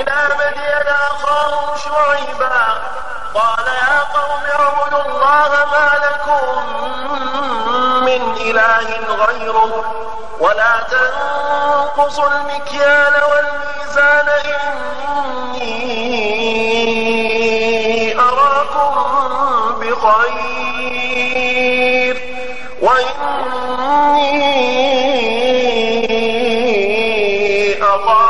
وإلى مدين أخاهم شعيبا. قال يا قوم اعبدوا الله ما لكم من إله غيره ولا تنقصوا المكيال والميزان. إني أراكم بخير. وإني أخاف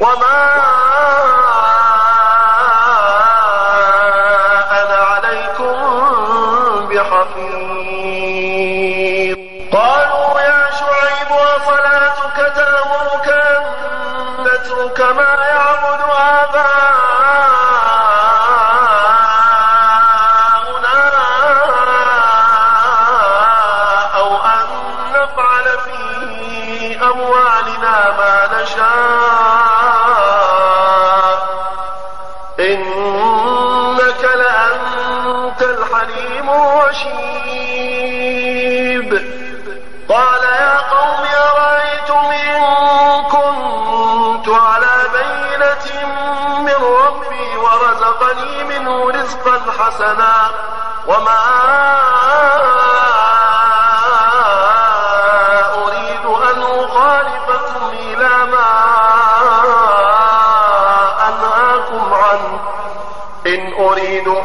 وما أنا عليكم بحفيظ قالوا يا شعيب وصلاتك تأمرك أن نترك ما يعبد آباؤنا أو أن نفعل في أموالنا ما نشاء لأنت الحليم الرشيد قال يا قوم أرأيتم إن كنت على بينة من ربي ورزقني منه رزقا حسنا وما